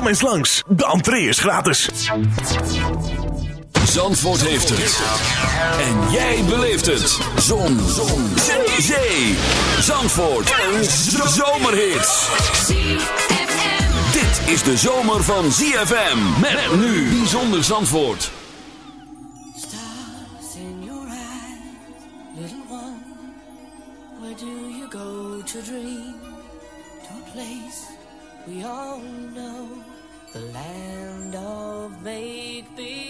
Kom eens langs, de entree is gratis. Zandvoort heeft het. En jij beleeft het. Zon. Zon. Zee. Zee. Zandvoort. Een zomerhit. Dit is de zomer van ZFM. Met nu. Bijzonder Zandvoort. Stars in your eyes, little one. Where do you go to dream? To a place we all know, the land of make believe.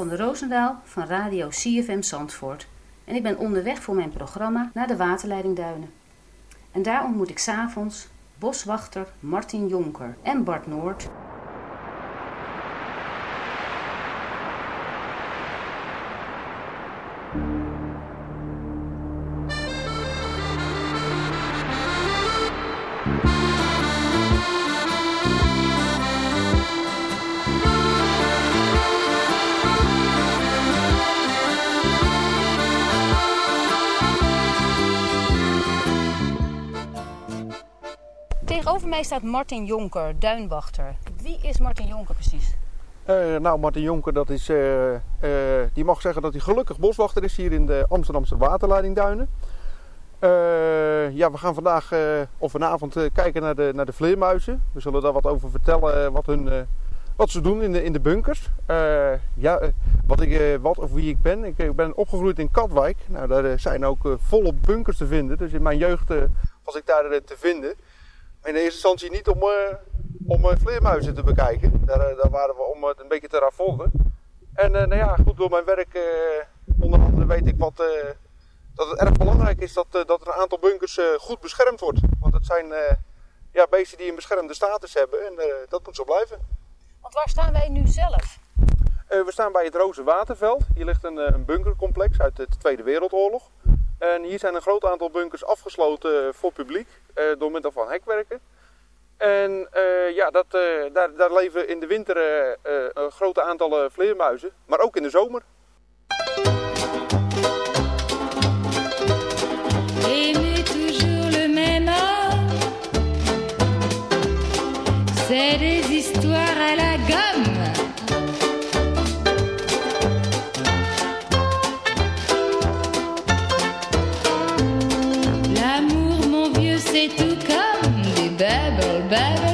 Is Yvonne Roosendaal van radio CFM Zandvoort en ik ben onderweg voor mijn programma naar de waterleiding Duinen. En daar ontmoet ik s'avonds boswachter Martin Jonker en Bart Noord. Tegenover mij staat Martin Jonker, duinwachter. Wie is Martin Jonker precies? Eh, nou, Martin Jonker, dat is, eh, eh, die mag zeggen dat hij gelukkig boswachter is hier in de Amsterdamse waterleidingduinen. Ja, we gaan vandaag of vanavond kijken naar de, naar de vleermuizen. We zullen daar wat over vertellen, wat, hun, wat ze doen in de, in de bunkers. Ja, wat, ik, wat of wie ik ben. Ik eh, ben opgegroeid in Katwijk. Nou, daar zijn ook volop bunkers te vinden. Dus in mijn jeugd was ik daar te vinden. In eerste instantie niet om, eh, om eh, vleermuizen te bekijken. Daar, eh, daar waren we om het een beetje te raffolden. En nou ja, goed, door mijn werk onder andere weet ik wat, dat het erg belangrijk is dat, dat er een aantal bunkers goed beschermd wordt. Want het zijn ja, beesten die een beschermde status hebben en dat moet zo blijven. Want waar staan wij nu zelf? We staan bij het Roze Waterveld. Hier ligt een, een bunkercomplex uit de Tweede Wereldoorlog. En hier zijn een groot aantal bunkers afgesloten eh, voor publiek eh, door middel van hekwerken. En eh, ja, dat, daar, daar leven in de winter een grote aantallen vleermuizen, maar ook in de zomer. C'est des histoires à la mon vieux, c'est tout comme des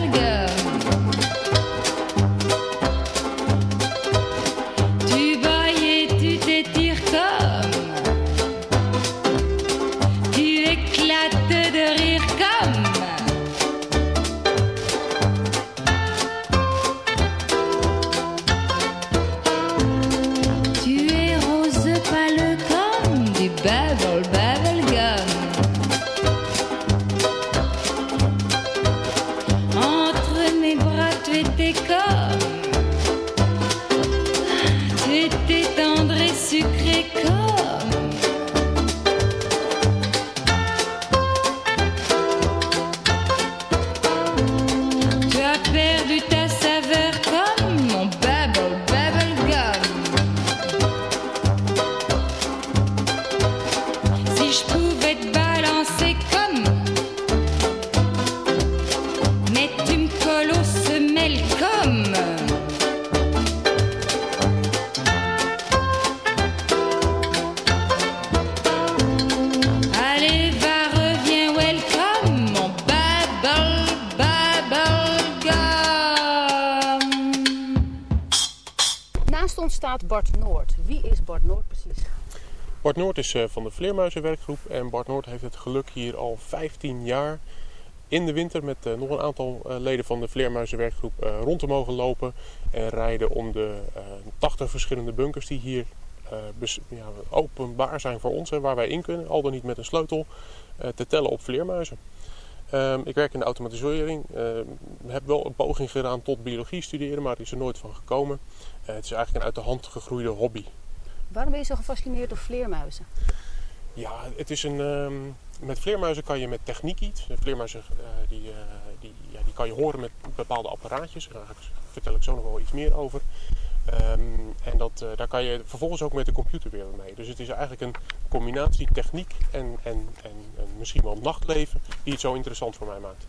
Wie is Bart Noord precies? Bart Noord is eh, van de Vleermuizenwerkgroep en Bart Noord heeft het geluk hier al 15 jaar in de winter met eh, nog een aantal eh, leden van de Vleermuizenwerkgroep rond te mogen lopen en rijden om de eh 80 verschillende bunkers die hier openbaar zijn voor ons en waar wij in kunnen, al dan niet met een sleutel, te tellen op vleermuizen. Ehm, ik werk in de automatisering. ehm, heb wel een poging gedaan tot biologie studeren, maar er is er nooit van gekomen. Eh, het is eigenlijk een uit de hand gegroeide hobby. Waarom ben je zo gefascineerd door vleermuizen? Ja, het is een. ehm, met vleermuizen kan je met techniek iets. De vleermuizen eh, die, eh, die, ja, die kan je horen met bepaalde apparaatjes. Daar vertel ik zo nog wel iets meer over. Ehm, en dat, daar kan je vervolgens ook met de computer weer mee. Dus het is eigenlijk een combinatie techniek en, en, en, en misschien wel nachtleven die het zo interessant voor mij maakt.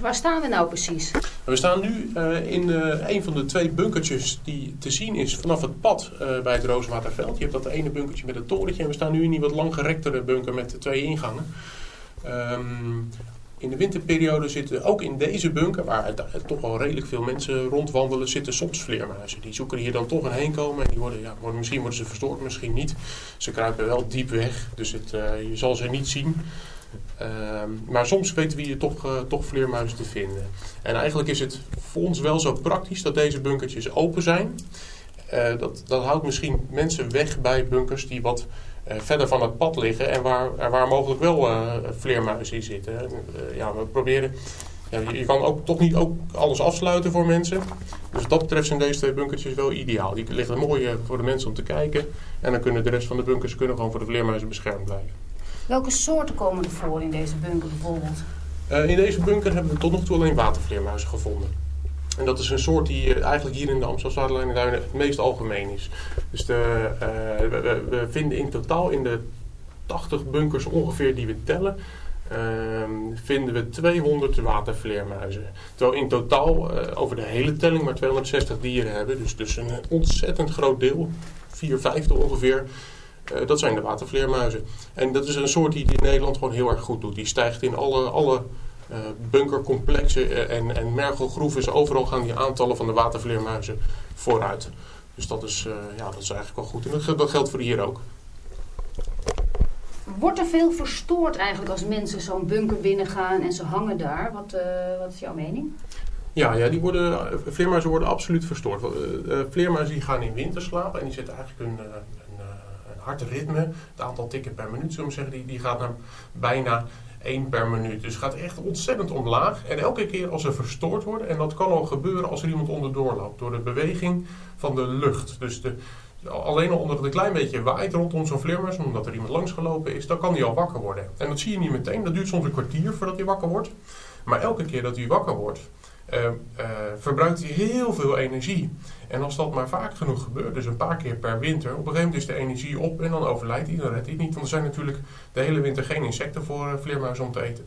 Waar staan we nou precies? We staan nu eh, in eh, een van de twee bunkertjes die te zien is vanaf het pad eh, bij het Rooswaterveld. Je hebt dat ene bunkertje met het torentje en we staan nu in die wat langgerektere bunker met twee ingangen. Ehm, in de winterperiode zitten ook in deze bunker, waar toch wel redelijk veel mensen rondwandelen, zitten soms vleermuizen. Die zoeken hier dan toch een heen komen en die worden, ja, misschien worden ze verstoord, misschien niet. Ze kruipen wel diep weg, dus het, je zal ze niet zien. Ehm, maar soms weten we hier toch, eh, toch vleermuizen te vinden. En eigenlijk is het voor ons wel zo praktisch dat deze bunkertjes open zijn. Eh, dat, houdt misschien mensen weg bij bunkers die wat eh, verder van het pad liggen en waar, waar mogelijk wel vleermuizen in zitten. En, ja, we proberen. Ja, je, kan ook toch niet ook alles afsluiten voor mensen. Dus wat dat betreft zijn deze twee bunkertjes wel ideaal. Die liggen mooi voor de mensen om te kijken. En dan kunnen de rest van de bunkers kunnen gewoon voor de vleermuizen beschermd blijven. Welke soorten komen er voor in deze bunker bijvoorbeeld? Eh, in deze bunker hebben we tot nog toe alleen watervleermuizen gevonden. En dat is een soort die eh, eigenlijk hier in de Amstelstadelijnduinen het meest algemeen is. Dus de, eh, we, vinden in totaal in de 80 bunkers ongeveer die we tellen, ehm, vinden we 200 watervleermuizen. Terwijl in totaal over de hele telling maar 260 dieren hebben. Dus, dus een ontzettend groot deel, 4 vijfde ongeveer, eh, dat zijn de watervleermuizen. En dat is een soort die in Nederland gewoon heel erg goed doet. Die stijgt in alle, alle eh, bunkercomplexen eh, en, en mergelgroeven. Overal gaan die aantallen van de watervleermuizen vooruit. Dus dat is, ja, dat is eigenlijk wel goed. En dat, geldt- dat geldt voor hier ook. Wordt er veel verstoord eigenlijk als mensen zo'n bunker binnengaan en ze hangen daar? Wat, wat is jouw mening? Ja, ja die worden, vleermuizen worden absoluut verstoord. Vleermuizen die gaan in winterslaap en die zetten eigenlijk een, eh, een, eh, een hard ritme. Het aantal tikken per minuut, zullen we zeggen, die, die gaat naar bijna 1 per minuut. Dus gaat echt ontzettend omlaag. En elke keer als ze verstoord worden, en dat kan al gebeuren als er iemand onderdoor loopt, door de beweging van de lucht. Dus de, alleen al omdat het een klein beetje waait rondom zo'n vleermuis, omdat er iemand langs gelopen is, dan kan die al wakker worden. En dat zie je niet meteen, dat duurt soms een kwartier voordat hij wakker wordt. Maar elke keer dat hij wakker wordt, eh, eh, verbruikt hij heel veel energie. En als dat maar vaak genoeg gebeurt, dus een paar keer per winter, op een gegeven moment is de energie op en dan overlijdt hij, dan redt hij het niet. Want er zijn natuurlijk de hele winter geen insecten voor eh, vleermuizen om te eten.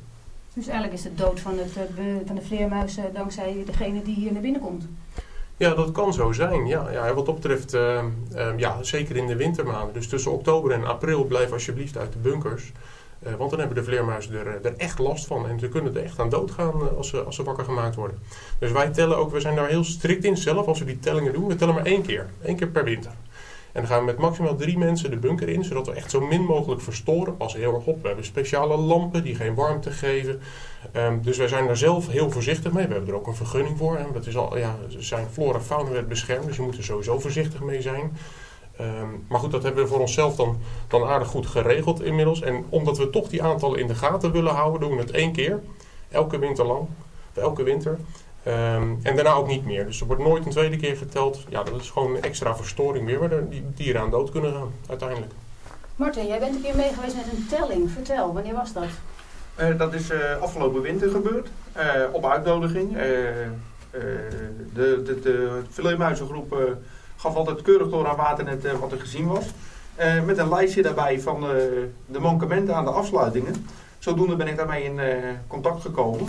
Dus eigenlijk is de dood van, het, eh, van de vleermuizen dankzij degene die hier naar binnen komt. Ja, dat kan zo zijn. Ja, ja, wat dat betreft, eh, eh, ja, zeker in de wintermaanden. Dus tussen oktober en april blijf alsjeblieft uit de bunkers. Eh, want dan hebben de vleermuizen er, eh, er echt last van. En ze kunnen er echt aan doodgaan eh, als, ze, als ze wakker gemaakt worden. Dus wij tellen ook, we zijn daar heel strikt in zelf als we die tellingen doen. We tellen maar één keer. één keer per winter. En dan gaan we met maximaal drie mensen de bunker in, zodat we echt zo min mogelijk verstoren. Passen heel erg op. We hebben speciale lampen die geen warmte geven. Ehm, dus wij zijn daar zelf heel voorzichtig mee. We hebben er ook een vergunning voor. En dat is al, ja, zijn flora en fauna werd beschermd, dus je moet er sowieso voorzichtig mee zijn. Ehm, maar goed, dat hebben we voor onszelf dan, dan aardig goed geregeld inmiddels. En omdat we toch die aantallen in de gaten willen houden, doen we het één keer. Elke winter lang. Elke winter. Ehm, en daarna ook niet meer. Dus er wordt nooit een tweede keer geteld. Ja, dat is gewoon een extra verstoring weer, waar de- die dieren aan dood kunnen gaan, uiteindelijk. Martin, jij bent een keer mee geweest met een telling. Vertel, wanneer was dat? Eh, dat is eh, afgelopen winter gebeurd, eh, op uitnodiging. Eh, eh, de, de, eh, gaf altijd keurig door aan Waternet eh, wat er gezien was. Eh, met een lijstje daarbij van eh, de mankementen aan de afsluitingen. Zodoende ben ik daarmee in contact gekomen.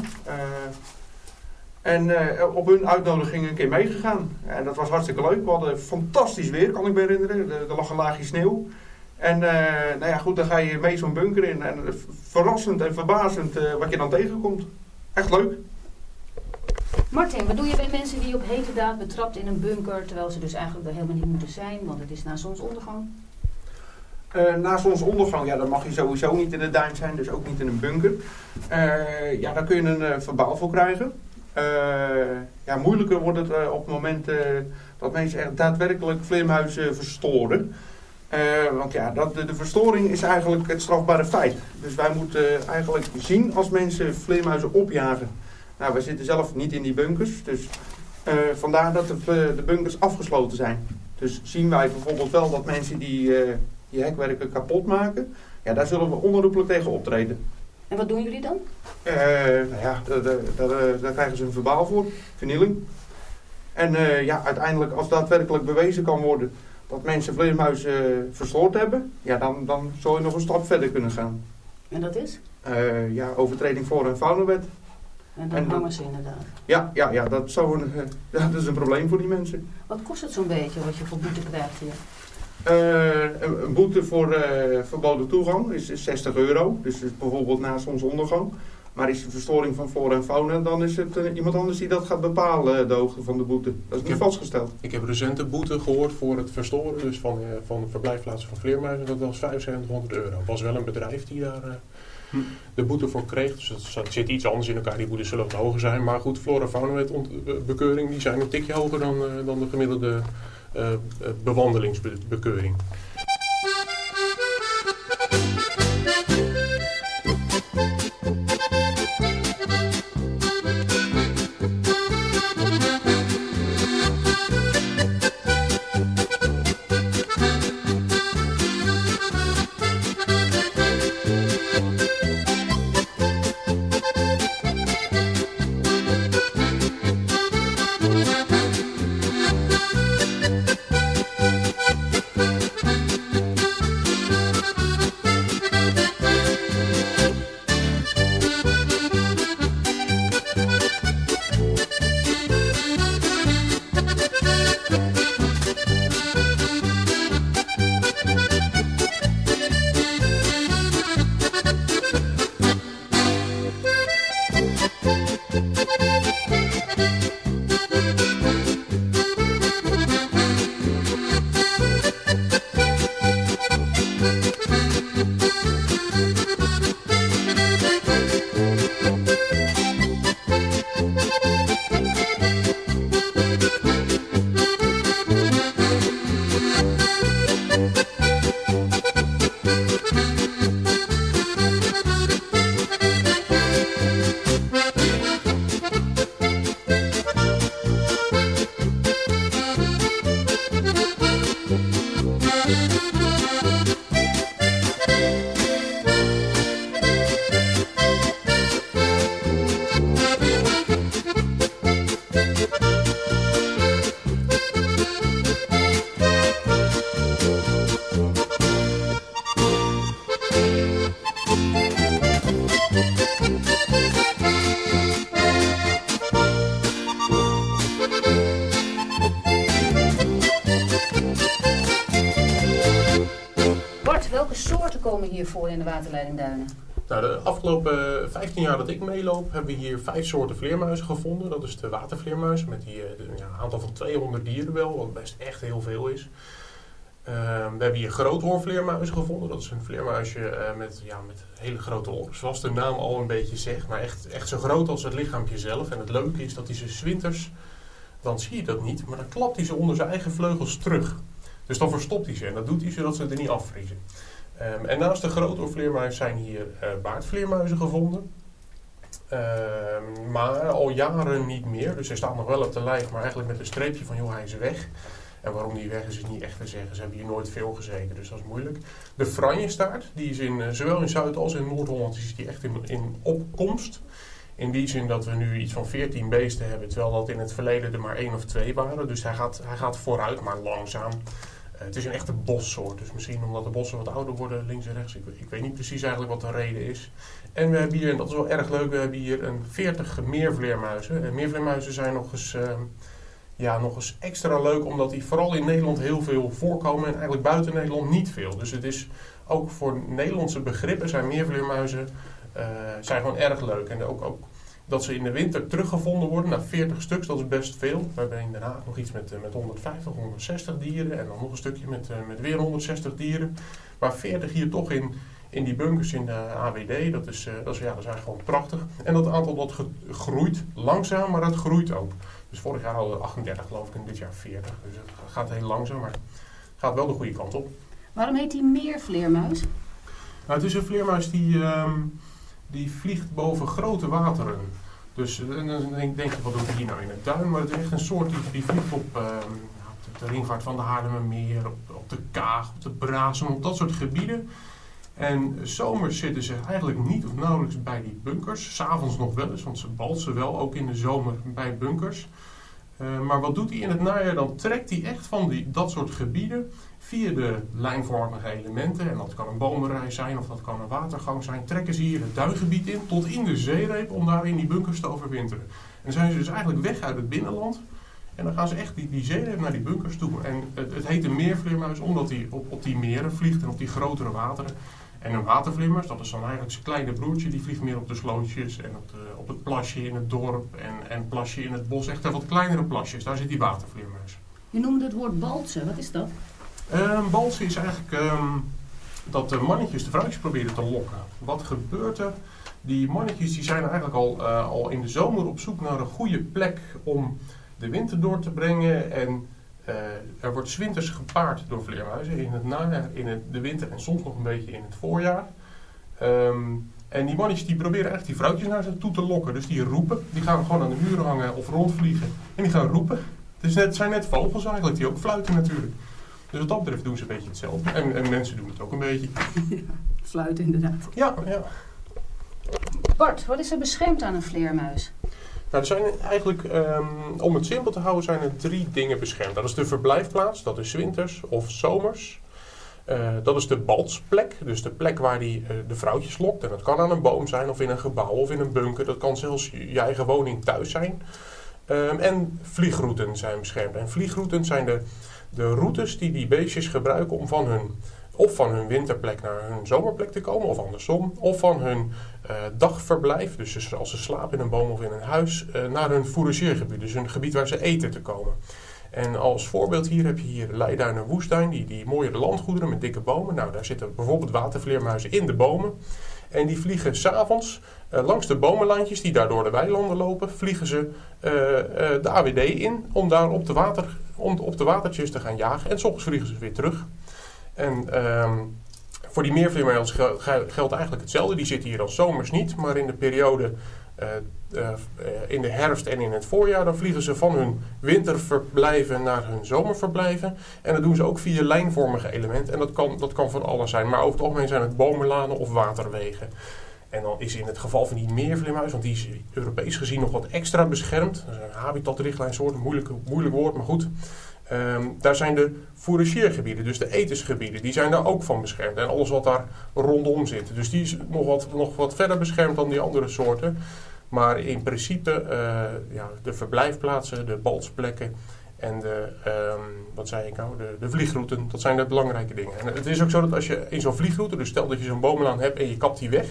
En op hun uitnodiging een keer meegegaan. En dat was hartstikke leuk. We hadden fantastisch weer, kan ik me herinneren. Er, lag een laagje sneeuw. En nou ja, goed, dan ga je mee zo'n bunker in. En verrassend en verbazend wat je dan tegenkomt. Echt leuk. Martin, wat doe je bij mensen die op hete daad betrapt in een bunker, terwijl ze dus eigenlijk er helemaal niet moeten zijn, want het is na zonsondergang? Eh, na zonsondergang, ja, dan mag je sowieso niet in de duin zijn, dus ook niet in een bunker. Eh, ja, daar kun je een eh, verbaal voor krijgen. Ja, moeilijker wordt het op het moment dat mensen echt daadwerkelijk vleermuizen verstoren. Want ja, dat, de, de verstoring is eigenlijk het strafbare feit. Dus wij moeten eigenlijk zien als mensen vleermuizen opjagen. Nou, wij zitten zelf niet in die bunkers, dus eh, vandaar dat de, vle- de bunkers afgesloten zijn. Dus zien wij bijvoorbeeld wel dat mensen die, eh, die hekwerken kapot maken, ja, daar zullen we onherroepelijk tegen optreden. En wat doen jullie dan? Eh, nou ja, daar, eh, krijgen ze een verbaal voor, vernieling. En eh, ja, uiteindelijk als daadwerkelijk bewezen kan worden dat mensen vleermuizen eh, verstoord hebben, ja, dan, dan zou je nog een stap verder kunnen gaan. En dat is? Eh, ja, overtreding voor een faunawet. En dan En dat- hangen ze inderdaad. Ja, ja, ja, dat, zou een, eh, ja, dat is een probleem voor die mensen. Wat kost het zo'n beetje wat je voor boete krijgt hier? Eh, een, een boete voor eh, verboden toegang is, is 60 euro. Dus is bijvoorbeeld na zonsondergang. Maar is er verstoring van flora en fauna, dan is het iemand anders die dat gaat bepalen, de hoogte van de boete. Dat is niet vastgesteld. Ik heb recent een boete gehoord voor het verstoren dus van, eh, van de verblijfplaatsen van vleermuizen. Dat was 7500 euro. Het was wel een bedrijf die daar. De boete voor kreeg. Dus zat- zit iets anders in elkaar. Die boetes zullen wat hoger zijn. Maar goed, flora fauna bekeuring die zijn een tikje hoger dan, eh, dan de gemiddelde eh, eh, bewandelingsbekeuring. Soorten komen hier voor in de waterleiding Duinen? Nou, de afgelopen 15 jaar dat ik meeloop, hebben we hier vijf soorten vleermuizen gevonden. Dat is de watervleermuis met die, eh, een aantal van 200 dieren wel, wat best echt heel veel is. Ehm, we hebben hier groothoorvleermuizen gevonden. Dat is een vleermuisje eh, met, ja, met hele grote oren, zoals de naam al een beetje zegt. Maar echt, echt zo groot als het lichaampje zelf. En het leuke is dat hij ze 's winters, dan zie je dat niet, maar dan klapt hij ze onder zijn eigen vleugels terug. Dus dan verstopt hij ze en dat doet hij zodat ze er niet afvriezen. Ehm, en naast de groothoorvleermuis zijn hier eh, baardvleermuizen gevonden. Ehm, maar al jaren niet meer. Dus hij staat nog wel op de lijf, maar eigenlijk met een streepje van joh, hij is weg. En waarom die weg is, is niet echt te zeggen. Ze hebben hier nooit veel gezeten, dus dat is moeilijk. De franjestaart, die is in, eh, zowel in Zuid- als in Noord-Holland is die echt in, in opkomst. In die zin dat we nu iets van 14 beesten hebben, terwijl dat in het verleden er maar één of twee waren. Dus hij gaat, hij gaat vooruit, maar langzaam. Eh, het is een echte bossoort, dus misschien omdat de bossen wat ouder worden links en rechts. Ik, ik weet niet precies eigenlijk wat de reden is. En we hebben hier, en dat is wel erg leuk, we hebben hier een 40 meervleermuizen. En meervleermuizen zijn nog eens, ehm, ja, nog eens extra leuk, omdat die vooral in Nederland heel veel voorkomen en eigenlijk buiten Nederland niet veel. Dus het is ook voor Nederlandse begrippen zijn meervleermuizen eh, zijn gewoon erg leuk. En ook, ook dat ze in de winter teruggevonden worden, na 40 stuks, dat is best veel. We hebben in Den Haag nog iets met, eh, met 150, 160 dieren en dan nog een stukje met, eh, met weer 160 dieren. Maar 40 hier toch in, in die bunkers in de AWD, dat is, eh, dat is, ja, dat is eigenlijk gewoon prachtig. En dat aantal dat groeit langzaam, maar het groeit ook. Dus vorig jaar hadden we 38 geloof ik en dit jaar 40. Dus het gaat heel langzaam, maar het gaat wel de goede kant op. Waarom heet die meervleermuis? Nou, het is een vleermuis die, ehm, die vliegt boven grote wateren. Dus eh, dan denk, je, wat doet hij nou in het duin? Maar het is echt een soort die, vliegt op, ehm, op de, de ringvaart van de Haarlemmermeer, op, op de Kaag, op de Brazen, op dat soort gebieden. En zomers zitten ze eigenlijk niet of nauwelijks bij die bunkers. S'avonds nog wel eens, want ze balsen wel ook in de zomer bij bunkers. Eh, maar wat doet hij in het najaar? Dan trekt hij echt van die, dat soort gebieden via de lijnvormige elementen, en dat kan een bomenrij zijn of dat kan een watergang zijn, trekken ze hier het duingebied in tot in de zeereep om daar in die bunkers te overwinteren. En zijn ze dus eigenlijk weg uit het binnenland en dan gaan ze echt die, die zeereep naar die bunkers toe. En het, het heet een meervleermuis omdat hij op, op die meren vliegt en op die grotere wateren. En een watervleermuis, dat is dan eigenlijk zijn kleine broertje, die vliegt meer op de slootjes en op, op het plasje in het dorp en, en plasje in het bos. Echt wat kleinere plasjes, daar zit die watervleermuis. Je noemde het woord baltsen. Wat is dat? Een balse is eigenlijk ehm, dat de mannetjes de vrouwtjes proberen te lokken. Wat gebeurt er? Die mannetjes die zijn eigenlijk al, eh, al in de zomer op zoek naar een goede plek om de winter door te brengen. En eh, er wordt 's winters gepaard door vleermuizen in het najaar, in het, de winter en soms nog een beetje in het voorjaar. Ehm, en die mannetjes die proberen echt die vrouwtjes naar zich toe te lokken. Dus die roepen, die gaan gewoon aan de muren hangen of rondvliegen. En die gaan roepen. Het zijn net vogels eigenlijk, die ook fluiten natuurlijk. Dus wat dat betreft doen ze een beetje hetzelfde. En, en mensen doen het ook een beetje. Fluiten inderdaad. Ja, ja. Bart, wat is er beschermd aan een vleermuis? Nou, er zijn eigenlijk, ehm, om het simpel te houden, zijn er drie dingen beschermd. Dat is de verblijfplaats, dat is winters of zomers. Eh, dat is de baltsplek, dus de plek waar die eh, de vrouwtjes lokt. En dat kan aan een boom zijn, of in een gebouw, of in een bunker. Dat kan zelfs je je eigen woning thuis zijn. Ehm, en vliegrouten zijn beschermd. En vliegrouten zijn de, de routes die die beestjes gebruiken om van hun, of van hun winterplek naar hun zomerplek te komen, of andersom. Of van hun eh, dagverblijf, dus als ze slapen in een boom of in een huis, eh, naar hun fourageergebied. Dus een gebied waar ze eten te komen. En als voorbeeld hier heb je hier Leiduinen woestijn, die, die mooie landgoederen met dikke bomen. Nou, daar zitten bijvoorbeeld watervleermuizen in de bomen. En die vliegen s'avonds uh, langs de bomenlandjes die daar door de weilanden lopen, vliegen ze de AWD in om daar op de, water, om op de watertjes te gaan jagen. En s ochtends vliegen ze weer terug. En ehm, voor die gel- geldt eigenlijk hetzelfde. Die zitten hier al zomers niet, maar in de periode eh, eh, in de herfst en in het voorjaar, dan vliegen ze van hun winterverblijven naar hun zomerverblijven. En dat doen ze ook via lijnvormige elementen. En dat kan, dat kan van alles zijn. Maar over het algemeen zijn het bomenlanen of waterwegen. En dan is in het geval van die meervleermuis, want die is Europees gezien nog wat extra beschermd. Dat is een habitatrichtlijnsoort, moeilijk, moeilijk woord, maar goed. Ehm, daar zijn de fourageergebieden, dus de etensgebieden, die zijn daar ook van beschermd. En alles wat daar rondom zit. Dus die is nog wat, nog wat verder beschermd dan die andere soorten. Maar in principe, eh, ja, de verblijfplaatsen, de baltsplekken en de, ehm, wat zei ik nou, de, de vliegrouten, dat zijn de belangrijke dingen. En het is ook zo dat als je in zo'n vliegroute, dus stel dat je zo'n bomenlaan hebt en je kapt die weg,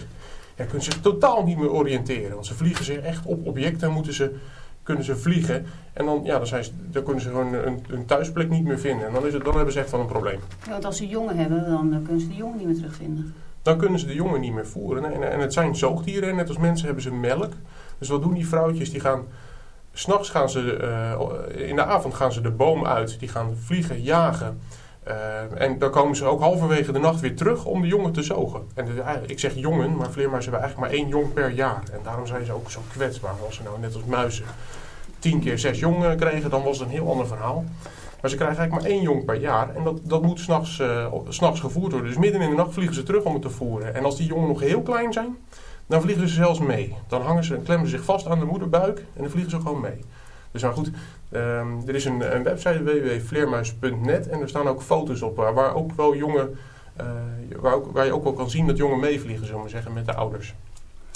ja, kunnen ze zich totaal niet meer oriënteren. Want ze vliegen zich echt op objecten, moeten ze, kunnen ze vliegen. En dan, ja, dan, zijn ze, dan kunnen ze gewoon een, een thuisplek niet meer vinden. En dan, is het, dan hebben ze echt wel een probleem. Ja, want als ze jongen hebben, dan kunnen ze de jongen niet meer terugvinden. Dan kunnen ze de jongen niet meer voeren. En, en het zijn zoogdieren. En net als mensen hebben ze melk. Dus wat doen die vrouwtjes? Die gaan... S'nachts gaan ze... eh, in de avond gaan ze de boom uit. Die gaan vliegen, jagen. Eh, en dan komen ze ook halverwege de nacht weer terug om de jongen te zogen. En ik zeg jongen, maar vleermuizen hebben eigenlijk maar één jong per jaar. En daarom zijn ze ook zo kwetsbaar. Als ze nou net als muizen tien keer zes jongen kregen, dan was het een heel ander verhaal. Maar ze krijgen eigenlijk maar één jong per jaar. En dat, dat moet s'nachts uh, s'nachts gevoerd worden. Dus midden in de nacht vliegen ze terug om het te voeren. En als die jongen nog heel klein zijn, dan vliegen ze zelfs mee. Dan hangen ze, klemmen ze zich vast aan de moederbuik en dan vliegen ze gewoon mee. Dus nou goed, ehm, er is een, een website www.vleermuis.net en er staan ook foto's op waar, waar ook wel jongen, eh, waar, ook, waar je ook wel kan zien dat jongen meevliegen, zullen we zeggen, met de ouders.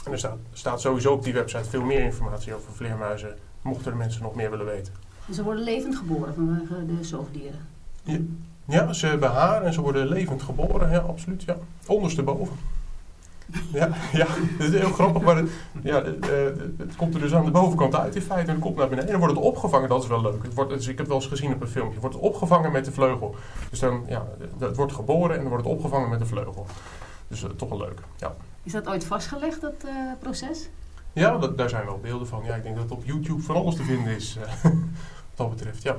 En er staat, staat sowieso op die website veel meer informatie over vleermuizen, mochten de mensen nog meer willen weten. En ze worden levend geboren vanwege de zoogdieren. Ja, ze hebben haar en ze worden levend geboren, ja, absoluut, ja. Ondersteboven. Ja, ja, dat is heel grappig, maar het, ja, het, eh, het komt er dus aan de bovenkant uit in feite en het komt naar beneden. En dan wordt het opgevangen, dat is wel leuk. Het wordt, dus ik heb het wel eens gezien op een filmpje, het wordt opgevangen met de vleugel. Dus dan, ja, het wordt geboren en dan wordt het opgevangen met de vleugel. Dus eh, toch wel leuk, ja. Is dat ooit vastgelegd, dat eh, proces? Ja, dat, daar zijn wel beelden van. Ja, ik denk dat het op YouTube van alles te vinden is, wat dat betreft, ja.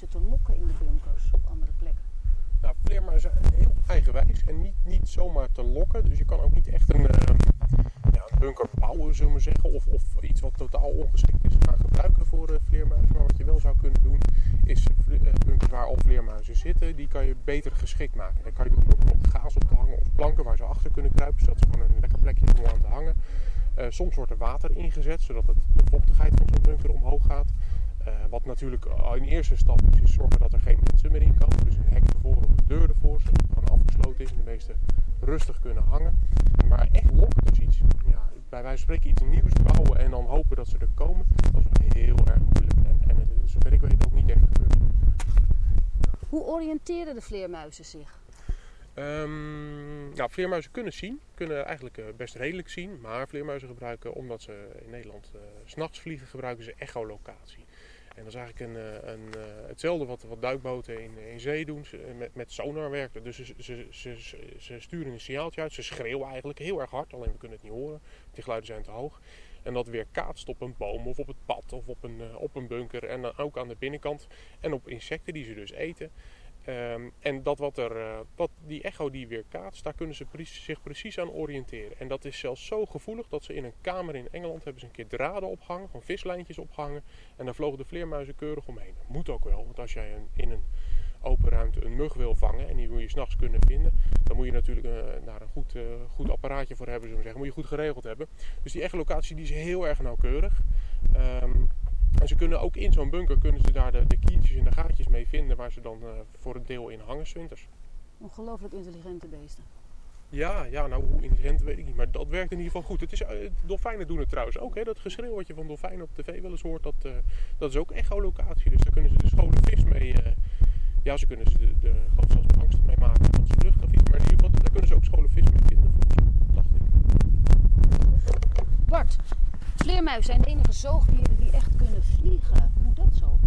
Vleermuizen te lokken in de bunkers op andere plekken? Nou, vleermuizen zijn heel eigenwijs en niet, niet zomaar te lokken. Dus je kan ook niet echt een, ehm, ja, een bunker bouwen, zullen we zeggen. Of, of iets wat totaal ongeschikt is gaan gebruiken voor eh, vleermuizen. Maar wat je wel zou kunnen doen, is eh, bunkers waar al vleermuizen zitten, die kan je beter geschikt maken. Dat kan je doen door bijvoorbeeld gaas op te hangen of planken waar ze achter kunnen kruipen. Zodat ze gewoon een lekker plekje om aan te hangen. Eh, soms wordt er water ingezet, zodat het, de vochtigheid van zo'n bunker omhoog gaat. Wat natuurlijk in eerste stap is, is zorgen dat er geen mensen meer in komen. Dus een hek ervoor of een deur ervoor, zodat het gewoon afgesloten is en de meesten rustig kunnen hangen. Maar echt lokken dus iets, ja, bij wijze van spreken iets nieuws bouwen en dan hopen dat ze er komen, dat is wel heel erg moeilijk. En, en eh, zover ik weet ook niet echt gebeurd. Hoe oriënteren de vleermuizen zich? Ehm, vleermuizen kunnen zien, kunnen eigenlijk eh, best redelijk zien, maar vleermuizen gebruiken, omdat ze in Nederland eh, s'nachts vliegen, gebruiken ze echolocatie. En dat is eigenlijk een, eh, een, hetzelfde wat, wat duikboten in, in zee doen, met, met sonar werken. Dus ze, ze, ze, sturen een signaaltje uit, ze schreeuwen eigenlijk heel erg hard, alleen we kunnen het niet horen, die geluiden zijn te hoog. En dat weer kaatst op een boom of op het pad of op een, op een bunker en dan ook aan de binnenkant en op insecten die ze dus eten. Ehm, en dat wat er, eh, wat die echo die weer kaatst, daar kunnen ze zich precies aan oriënteren. En dat is zelfs zo gevoelig dat ze in een kamer in Engeland hebben ze een keer draden opgehangen, van vislijntjes opgehangen. En daar vlogen de vleermuizen keurig omheen. Dat moet ook wel, want als jij een, in een open ruimte een mug wil vangen en die wil je s'nachts kunnen vinden, dan moet je natuurlijk eh, daar een goed, eh, goed apparaatje voor hebben, zullen we zeggen. Moet je goed geregeld hebben. Dus die echolocatie die is heel erg nauwkeurig. Ehm, en ze kunnen ook in zo'n bunker kunnen ze daar de, de kiertjes en de gaatjes mee vinden waar ze dan eh, voor een deel in hangen 's winters. Ongelooflijk intelligente beesten. Ja, ja, nou hoe intelligent weet ik niet, maar dat werkt in ieder geval goed. Het is, eh, dolfijnen doen het trouwens ook. Hè? Dat geschreeuw wat je van dolfijnen op tv wel eens hoort, dat, eh, dat is ook echolocatie. Dus daar kunnen ze de schone vis mee... ja, ze kunnen ze de, de, zelfs de angst mee maken dat ze vluchten of iets. Maar in ieder geval, daar kunnen ze ook schone vis mee vinden, volgens mij, dacht ik. Bart, vleermuizen zijn de enige zoogdieren die echt kunnen vliegen. Hoe dat zo?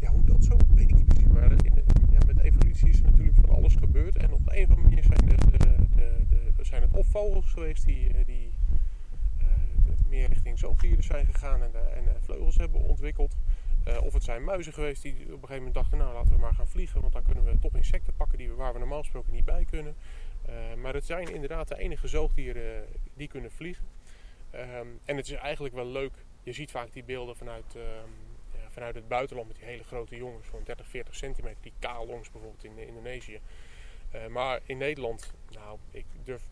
Ja, hoe dat zo, weet ik niet precies. Maar in ja, met de evolutie is er natuurlijk van alles gebeurd. En op de een of andere manier zijn, de, de, de, zijn het of vogels geweest die, eh, die eh, meer richting zoogdieren zijn gegaan en, en eh, vleugels hebben ontwikkeld. Eh, of het zijn muizen geweest die op een gegeven moment dachten, nou laten we maar gaan vliegen. Want dan kunnen we toch insecten pakken die waar we normaal gesproken niet bij kunnen. Eh, maar het zijn inderdaad de enige zoogdieren die kunnen vliegen. Ehm, en het is eigenlijk wel leuk. Je ziet vaak die beelden vanuit, ehm, ja, vanuit het buitenland met die hele grote jongens van 30, 40 centimeter. Die kaalongs bijvoorbeeld in Indonesië. Eh, maar in Nederland, nou, ik durf,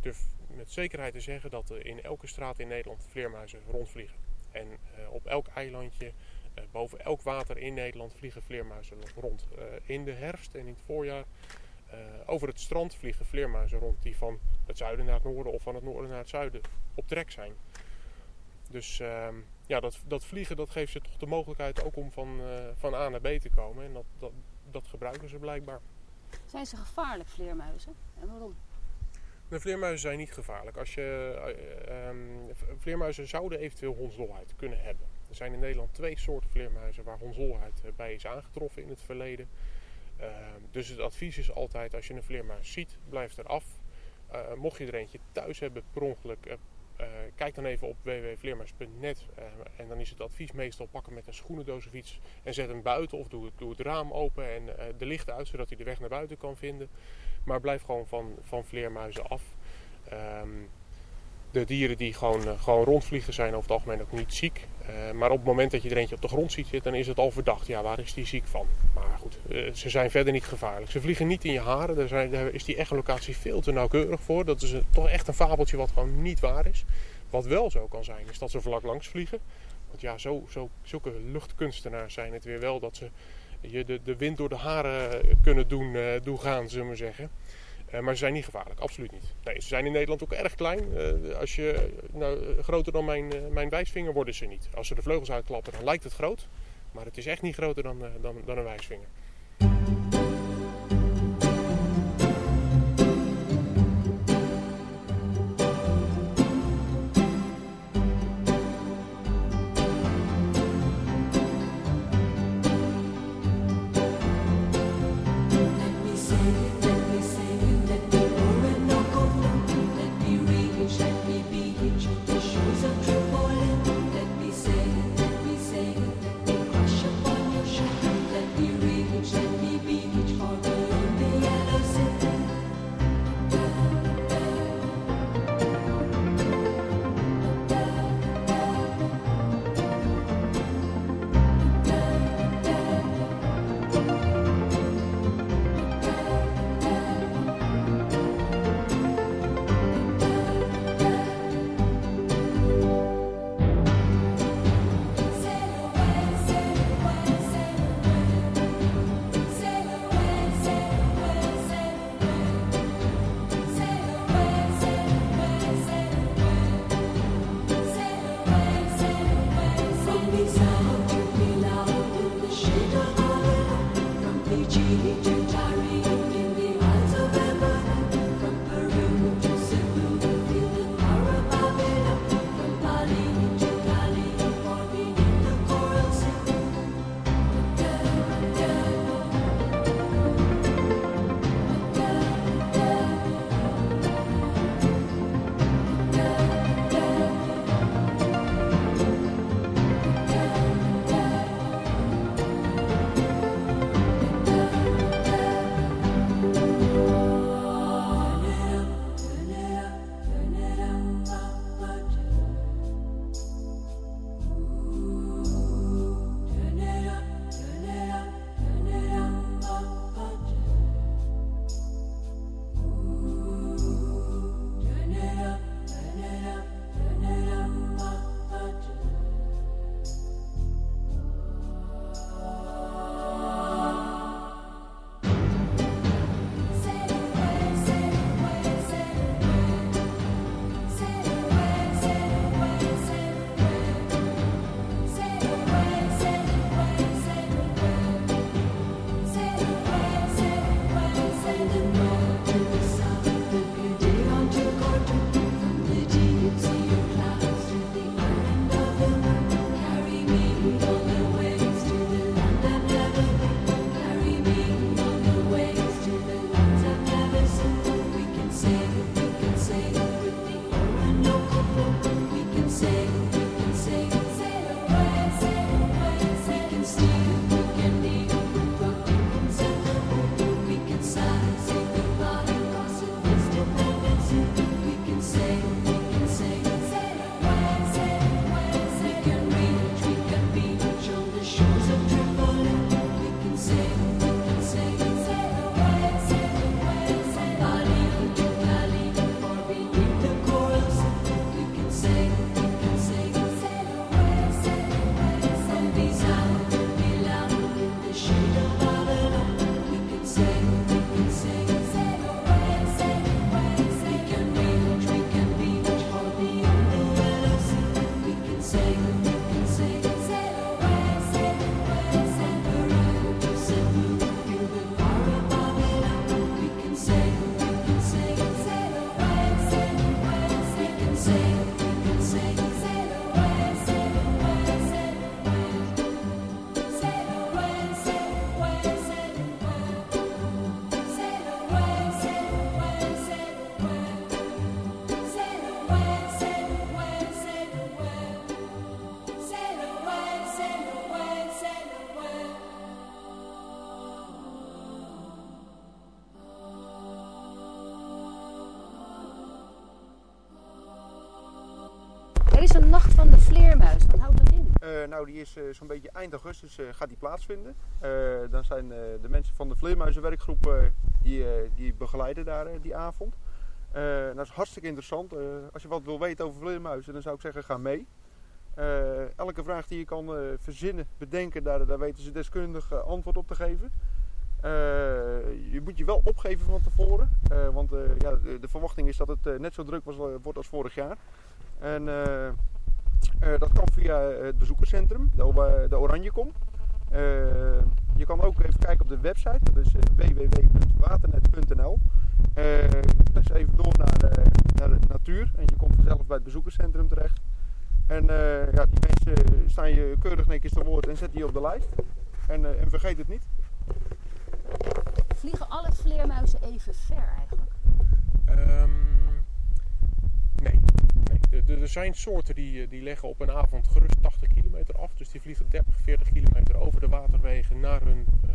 durf met zekerheid te zeggen dat er in elke straat in Nederland vleermuizen rondvliegen. En eh, op elk eilandje, eh, boven elk water in Nederland vliegen vleermuizen rond. Eh, in de herfst en in het voorjaar eh, over het strand vliegen vleermuizen rond die van het zuiden naar het noorden of van het noorden naar het zuiden op trek zijn. Dus ehm, ja, dat, dat vliegen dat geeft ze toch de mogelijkheid ook om van, eh, van A naar B te komen. En dat, dat, dat gebruiken ze blijkbaar. Zijn ze gevaarlijk, vleermuizen? En waarom? De vleermuizen zijn niet gevaarlijk. Als je, eh, ehm, vleermuizen zouden eventueel hondsdolheid kunnen hebben. Er zijn in Nederland twee soorten vleermuizen waar hondsdolheid bij is aangetroffen in het verleden. Ehm, dus het advies is altijd als je een vleermuis ziet, blijf eraf. Eh mocht je er eentje thuis hebben per ongeluk, eh, eh, kijk dan even op www.vleermuis.net. eh, en dan is het advies meestal pakken met een schoenendoos of iets en zet hem buiten of doe, het- raam open en de lichten uit zodat hij de weg naar buiten kan vinden. Maar blijf gewoon van, van vleermuizen af. Ehm, de dieren die gewoon, eh, gewoon rondvliegen zijn over het algemeen ook niet ziek. Eh, maar op het moment dat je er eentje op de grond ziet zitten, dan is het al verdacht. Ja, waar is die ziek van? Maar goed, eh, ze zijn verder niet gevaarlijk. Ze vliegen niet in je haren. Daar, zijn, is die echolocatie veel te nauwkeurig voor. Dat is toch echt een fabeltje wat gewoon niet waar is. Wat wel zo kan zijn, is dat ze vlak langs vliegen. Want ja, zo, zo, zulke luchtkunstenaars zijn het weer wel dat ze je de, de wind door de haren kunnen doen, doen gaan, zullen we zeggen. Eh, maar ze zijn niet gevaarlijk, absoluut niet. Nee, ze zijn in Nederland ook erg klein. Eh, als je, nou, eh, groter dan mijn, mijn wijsvinger worden ze niet. Als ze de vleugels uitklappen, dan lijkt het groot. Maar het is echt niet groter dan, dan, dan een wijsvinger. Nou, die is eh, zo'n beetje eind augustus eh, gaat die plaatsvinden. Eh, dan zijn de mensen van de Vleermuizenwerkgroep die, die begeleiden daar die avond. Nou, dat is hartstikke interessant. Als je wat wil weten over vleermuizen, dan zou ik zeggen, ga mee. Elke vraag die je kan verzinnen, bedenken, daar, daar weten ze deskundig antwoord op te geven. Je moet je wel opgeven van tevoren, want ja, de, verwachting is dat het net zo druk wordt als vorig jaar. En dat kan via het bezoekerscentrum, de, de Oranjekom. Eh, je kan ook even kijken op de website, dat is eh, www.waternet.nl. Eh dus even door naar, eh, naar de natuur en je komt vanzelf bij het bezoekerscentrum terecht. En eh, ja, die mensen staan je keurig netjes te woord en zetten je op de lijst. En, eh, en vergeet het niet. Vliegen alle vleermuizen even ver eigenlijk? Ehm, nee. nee. Er- zijn soorten die, eh, die leggen op een avond gerust 80 kilometer af. Dus die vliegen 30, 40 kilometer over de waterwegen naar hun eh,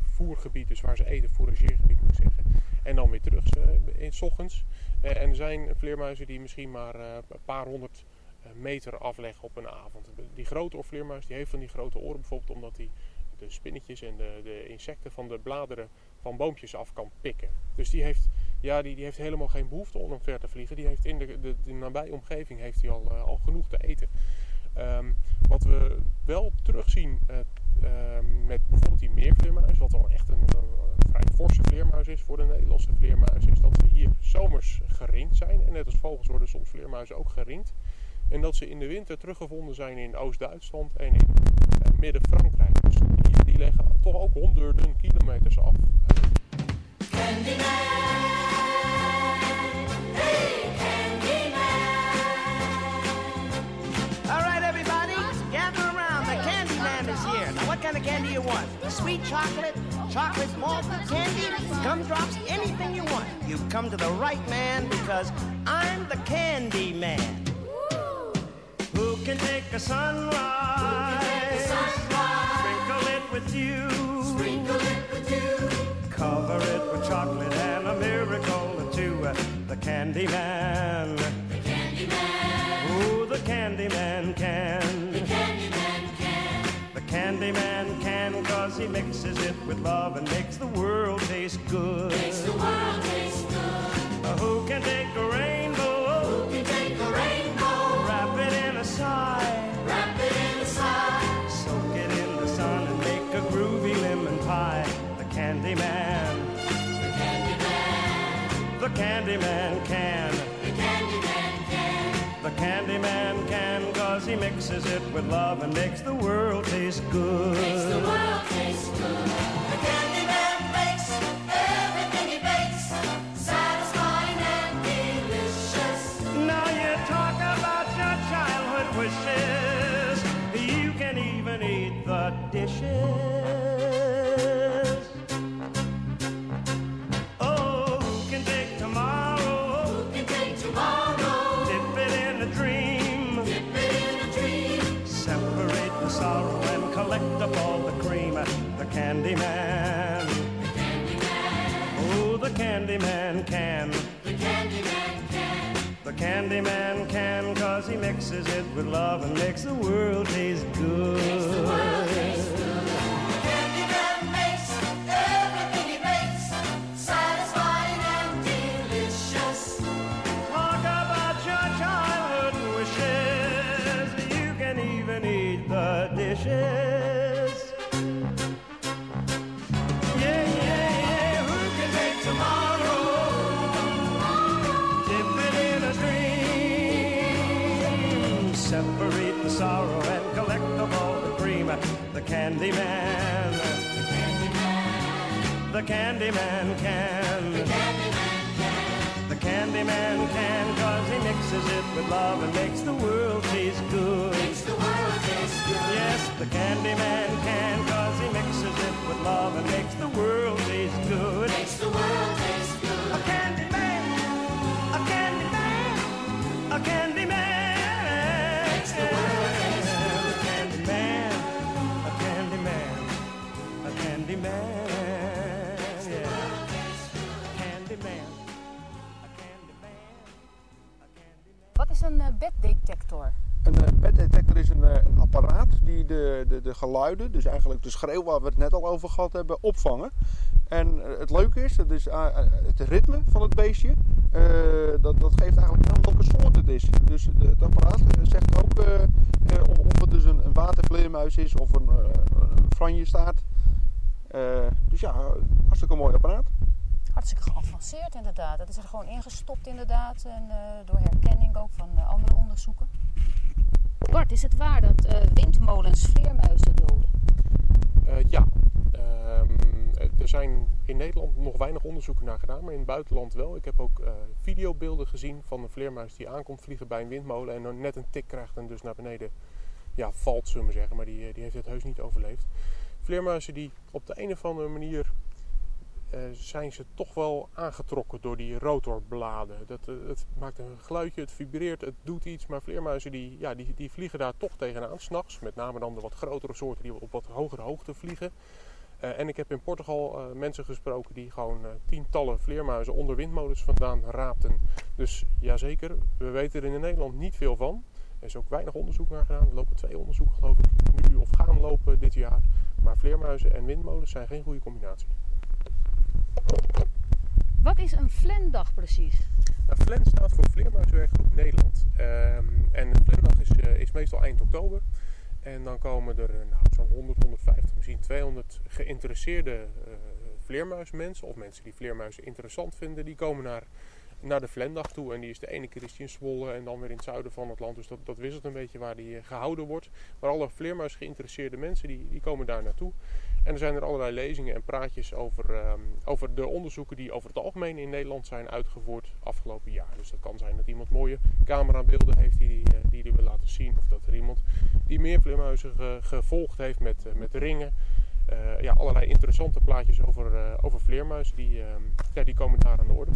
voergebied. Dus waar ze eten, fourageergebied moet zeggen. En dan weer terug eh, in 's ochtends. En er zijn vleermuizen die misschien maar een paar honderd meter afleggen op een avond. Die grote oorvleermuis die heeft van die grote oren bijvoorbeeld omdat hij de spinnetjes en de, de insecten van de bladeren van boompjes af kan pikken. Dus die heeft, ja, die, die heeft helemaal geen behoefte om ver te vliegen. Die heeft in de, de, nabije omgeving heeft hij al, eh, al genoeg te eten. Ehm, wat we wel terugzien eh, ehm, met bijvoorbeeld die meervleermuis, wat al echt een, vrij forse vleermuis is voor de Nederlandse vleermuis, is dat we hier zomers gerind zijn. En net als vogels worden soms vleermuizen ook gerind. En dat ze in de winter teruggevonden zijn in Oost-Duitsland en in eh, Midden-Frankrijk. Dus die, die leggen toch ook honderden kilometers af. Sweet chocolate, chocolate malted candy, gumdrops, anything you want. You've come to the right man because I'm the candy man. Who can take a sunrise? Sprinkle it with you. Sprinkle it with you. Cover it with chocolate and a miracle or two. Uh, The candy man. Mixes it with love and makes the world taste good. Makes the world taste good. who can take a rainbow? Who can take a rainbow? Wrap it in a sigh. Wrap it in a sigh. Soak it in the sun and make a groovy lemon pie. The candy man. The candy man. The candy man can. The candy man can. The candy man can cause he mixes it with love and makes the world taste good. Een eh, beddetector? Een uh, beddetector is een, uh, een apparaat die de, de, de geluiden, dus eigenlijk de schreeuw waar we het net al over gehad hebben, opvangen. En het leuke is, het, is het ritme van het beestje, dat, dat geeft eigenlijk aan welke soort het is. Dus het apparaat zegt ook of, het dus een, een watervleermuis is of een, een franjestaart. dus ja, hartstikke mooi apparaat. Hartstikke geavanceerd inderdaad. Dat is er gewoon ingestopt inderdaad. En uh, door herkenning ook van uh, andere onderzoeken. Bart, is het waar dat uh, windmolens vleermuizen doden? ja. Um, er zijn in Nederland nog weinig onderzoeken naar gedaan, maar in het buitenland wel. Ik heb ook videobeelden gezien van een vleermuis die aankomt vliegen bij een windmolen en dan net een tik krijgt en dus naar beneden ja, valt, zullen we zeggen. Maar die, die heeft het heus niet overleefd. Vleermuizen die op de een of andere manier uh, zijn ze toch wel aangetrokken door die rotorbladen. Dat, uh, het maakt een geluidje, het vibreert, het doet iets. Maar vleermuizen die, ja, die, die vliegen daar toch tegenaan, s'nachts. Met name dan de wat grotere soorten die op wat hogere hoogte vliegen. Uh, en ik heb in Portugal mensen gesproken die gewoon tientallen vleermuizen onder windmolens vandaan raapten. Dus jazeker, we weten er in Nederland niet veel van. Er is ook weinig onderzoek naar gedaan. Er lopen twee onderzoeken geloof ik nu of gaan lopen dit jaar. Maar vleermuizen en windmolens zijn geen goede combinatie. Wat is een Flendag precies? Nou, staat voor Vleermuiswerkgroep Nederland. Um, en de Flendag is, uh, is meestal eind oktober. En dan komen er nou, zo'n 100, 150, misschien 200 geïnteresseerde uh, vleermuismensen. Of mensen die vleermuizen interessant vinden. Die komen naar, naar de Flendag toe. En die is de ene keer is in Zwolle en dan weer in het zuiden van het land. Dus dat, dat wisselt een beetje waar die uh, gehouden wordt. Maar alle vleermuis geïnteresseerde mensen die, die komen daar naartoe. En er zijn er allerlei lezingen en praatjes over, um, over de onderzoeken die over het algemeen in Nederland zijn uitgevoerd afgelopen jaar. Dus dat kan zijn dat iemand mooie camerabeelden heeft die die, die wil laten zien. Of dat er iemand die meer vleermuizen ge, gevolgd heeft met, uh, met ringen. Ja, allerlei interessante plaatjes over, over vleermuizen die, ja, die komen daar aan de orde.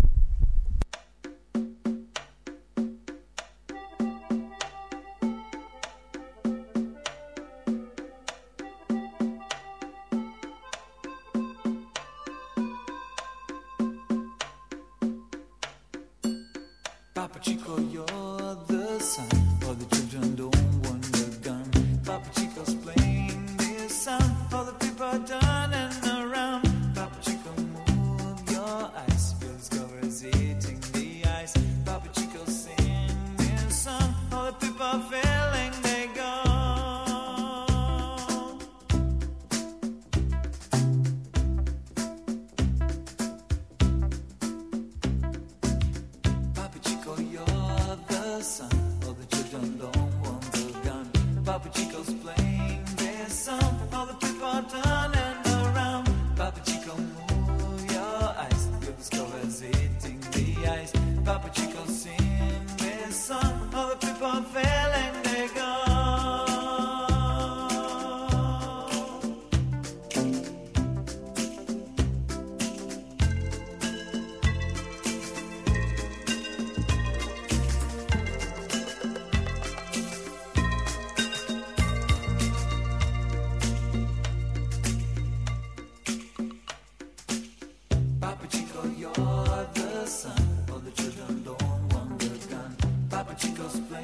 spring.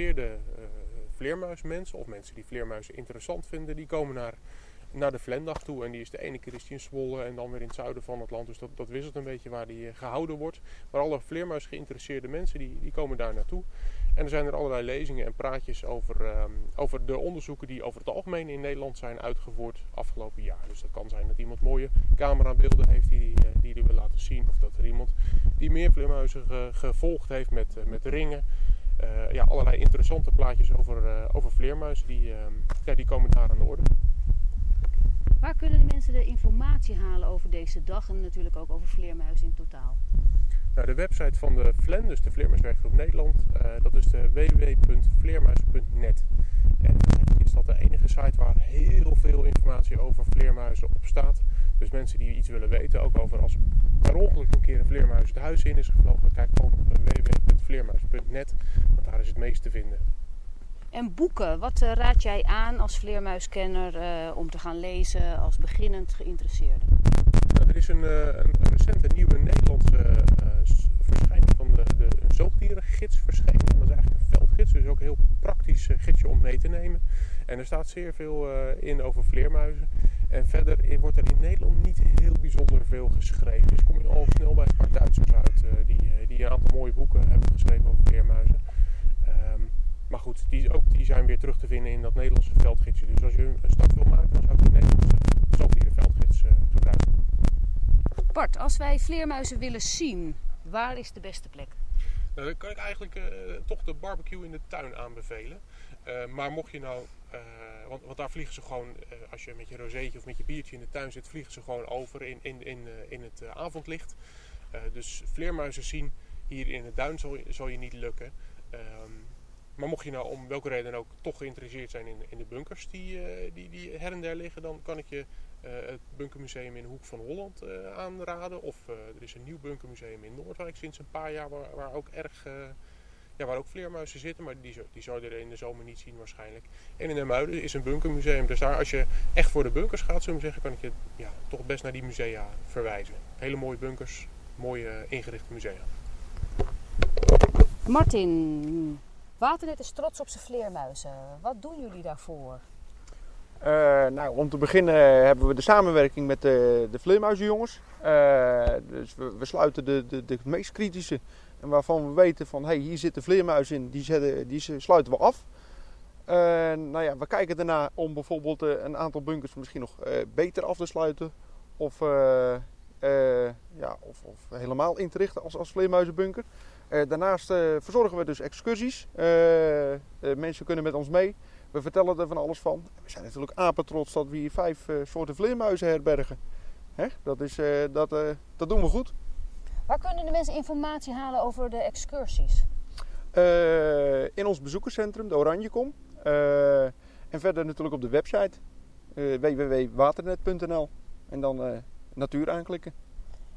Geïnteresseerde eh vleermuismensen. Of mensen die vleermuizen interessant vinden. Die komen naar, naar de Flendag toe. En die is de ene keer is in Zwolle en dan weer in het zuiden van het land. Dus dat, dat wisselt een beetje waar die eh, gehouden wordt. Maar alle vleermuis geïnteresseerde mensen die, die komen daar naartoe. En er zijn er allerlei lezingen en praatjes over, ehm, over de onderzoeken die over het algemeen in Nederland zijn uitgevoerd afgelopen jaar. Dus dat kan zijn dat iemand mooie camerabeelden heeft die die, eh, die die wil laten zien. Of dat er iemand die meer vleermuizen ge- gevolgd heeft met, met ringen. Eh, ja, allerlei interessante plaatjes over, eh, over vleermuizen die, ehm, ja, die komen daar aan de orde. Waar kunnen de mensen de informatie halen over deze dag en natuurlijk ook over vleermuizen in totaal? Nou, de website van de FLEN, dus de Vleermuiswerkgroep Nederland, eh, dat is de www.vleermuis.net. En is dat de enige site waar heel veel informatie over vleermuizen op staat. Dus mensen die iets willen weten, ook over als per ongeluk een keer een vleermuis het huis in is gevlogen, kijk gewoon op www.vleermuis.net, want daar is het meest te vinden. En boeken, wat eh, raad jij aan als vleermuiskenner eh, om te gaan lezen als beginnend geïnteresseerde? Nou, er is een, eh, een, recente nieuwe Nederlandse verschijning van de, de, een zoogdierengids verschenen. En dat is eigenlijk een veldgids, dus ook een heel praktisch gidsje om mee te nemen. En er staat zeer veel in over vleermuizen. En verder eh, wordt er in Nederland niet heel bijzonder veel geschreven. Dus kom je al snel bij een paar Duitsers uit eh, die, eh, die een aantal mooie boeken hebben geschreven over vleermuizen. Ehm, maar goed, die, ook die zijn weer terug te vinden in dat Nederlandse veldgidsje. Dus als je een start wil maken, dan zou ik de Nederlandse zoogdierenveldgids eh, gebruiken. Bart, als wij vleermuizen willen zien, waar is de beste plek? Nou, dan kan ik eigenlijk eh, toch de barbecue in de tuin aanbevelen. Eh, maar mocht je nou, eh, want, want daar vliegen ze gewoon, eh, als je met je rozeetje of met je biertje in de tuin zit, vliegen ze gewoon over in, in, in, eh, in het eh, avondlicht. Dus vleermuizen zien hier in de duin zal, je- niet lukken. Ehm, maar mocht je nou om welke reden ook toch geïnteresseerd zijn in, in de bunkers die, die, die her en der liggen, dan kan ik je het bunkermuseum in Hoek van Holland aanraden. Of er is een nieuw bunkermuseum in Noordwijk sinds een paar jaar waar, waar ook erg ja, waar ook vleermuizen zitten, maar die, die zou je er in de zomer niet zien waarschijnlijk. En in Hermuiden is een bunkermuseum. Dus daar, als je echt voor de bunkers gaat, zullen we zeggen, kan ik je ja, toch best naar die musea verwijzen. Hele mooie bunkers, mooie eh, ingerichte musea. Martin, Waternet is trots op zijn vleermuizen. Wat doen jullie daarvoor? Eh, nou, om te beginnen hebben we de samenwerking met de, de vleermuizenjongens. Eh, dus we, we sluiten de, de, de meest kritische en waarvan we weten van hey, hier zit de vleermuis in, die, die sluiten we af. Eh, nou ja, we kijken daarna om bijvoorbeeld eh, een aantal bunkers misschien nog eh, beter af te sluiten. Of, eh, ja, of, of helemaal in te richten als, als vleermuizenbunker. Daarnaast verzorgen we dus excursies. Mensen kunnen met ons mee. We vertellen er van alles van. We zijn natuurlijk apetrots dat we hier vijf soorten vleermuizen herbergen. Hè? Dat, is, dat, dat doen we goed. Waar kunnen de mensen informatie halen over de excursies? Eh, in ons bezoekerscentrum, de Oranjecom. Eh, en verder natuurlijk op de website eh, www.waternet.nl. En dan natuur aanklikken.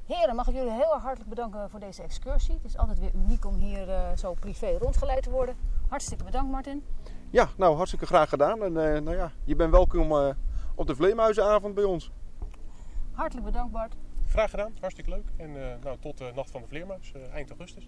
Heren, mag ik jullie heel erg hartelijk bedanken voor deze excursie. Het is altijd weer uniek om hier zo privé rondgeleid te worden. Hartstikke bedankt, Martin. Ja, nou hartstikke graag gedaan. En nou ja, je bent welkom op de Vleermuizenavond bij ons. Hartelijk bedankt, Bart. Graag gedaan, hartstikke leuk. En eh, nou, tot de Nacht van de Vleermuis, eh, eind augustus.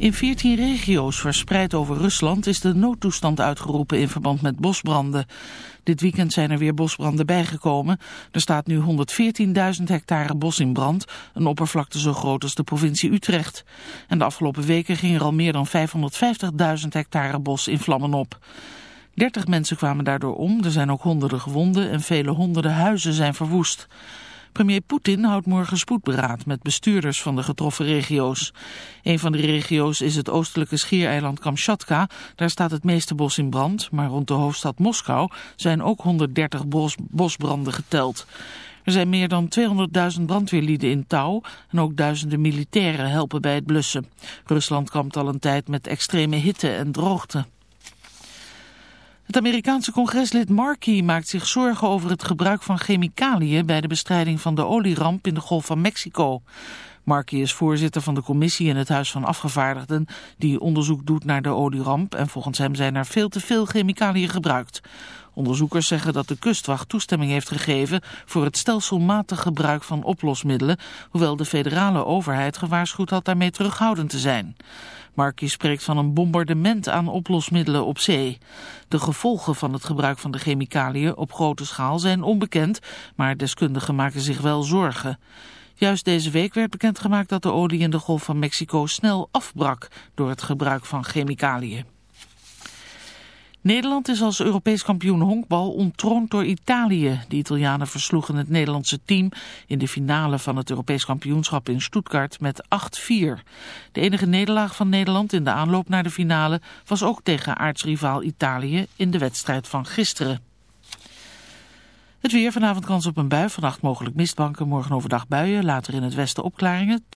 In 14 regio's verspreid over Rusland is de noodtoestand uitgeroepen in verband met bosbranden. Dit weekend zijn er weer bosbranden bijgekomen. Er staat nu 114.000 hectare bos in brand, een oppervlakte zo groot als de provincie Utrecht. En de afgelopen weken ging er al meer dan 550.000 hectare bos in vlammen op. 30 mensen kwamen daardoor om, er zijn ook honderden gewonden en vele honderden huizen zijn verwoest. Premier Poetin houdt morgen spoedberaad met bestuurders van de getroffen regio's. Een van de regio's is het oostelijke schiereiland Kamchatka. Daar staat het meeste bos in brand, maar rond de hoofdstad Moskou zijn ook 130 bos, bosbranden geteld. Er zijn meer dan 200.000 brandweerlieden in touw en ook duizenden militairen helpen bij het blussen. Rusland kampt al een tijd met extreme hitte en droogte. Het Amerikaanse congreslid Markey maakt zich zorgen over het gebruik van chemicaliën bij de bestrijding van de olieramp in de Golf van Mexico. Markey is voorzitter van de commissie in het Huis van Afgevaardigden die onderzoek doet naar de olieramp en volgens hem zijn er veel te veel chemicaliën gebruikt. Onderzoekers zeggen dat de kustwacht toestemming heeft gegeven voor het stelselmatig gebruik van oplosmiddelen, hoewel de federale overheid gewaarschuwd had daarmee terughoudend te zijn. Markey spreekt van een bombardement aan oplosmiddelen op zee. De gevolgen van het gebruik van de chemicaliën op grote schaal zijn onbekend, maar deskundigen maken zich wel zorgen. Juist deze week werd bekendgemaakt dat de olie in de Golf van Mexico snel afbrak door het gebruik van chemicaliën. Nederland is als Europees kampioen honkbal ontroond door Italië. De Italianen versloegen het Nederlandse team in de finale van het Europees kampioenschap in Stuttgart met 8-4. De enige nederlaag van Nederland in de aanloop naar de finale was ook tegen aartsrivaal Italië in de wedstrijd van gisteren. Het weer vanavond kans op een bui, vannacht mogelijk mistbanken, morgen overdag buien, later in het westen opklaringen.